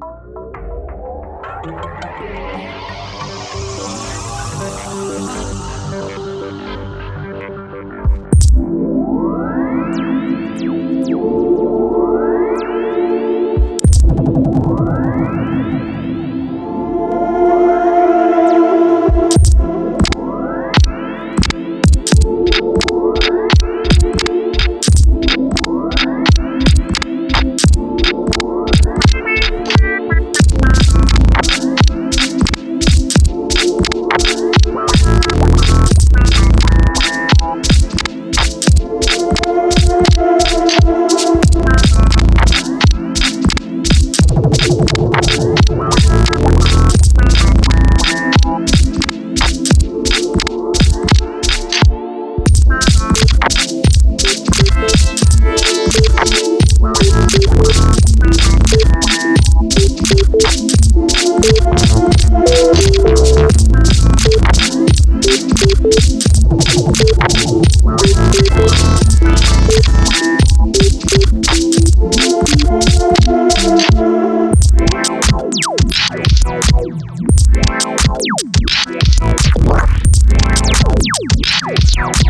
Thank you.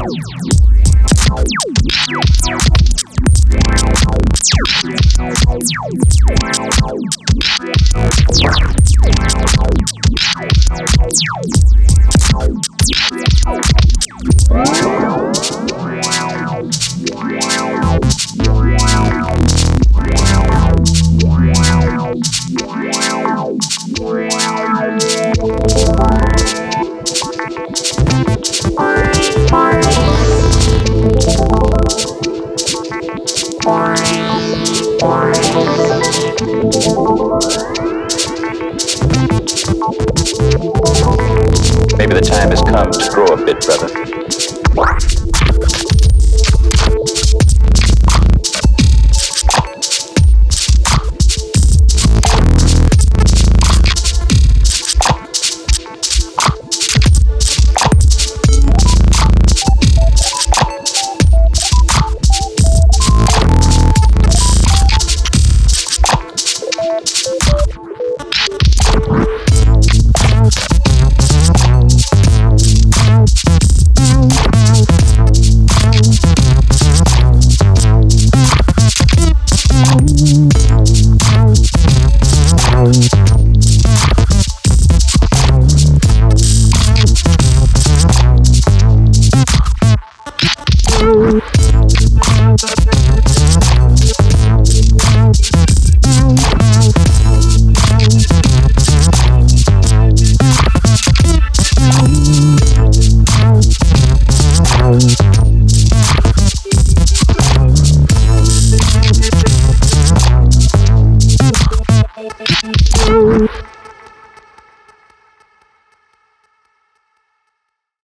Maybe to grow a bit, brother. You.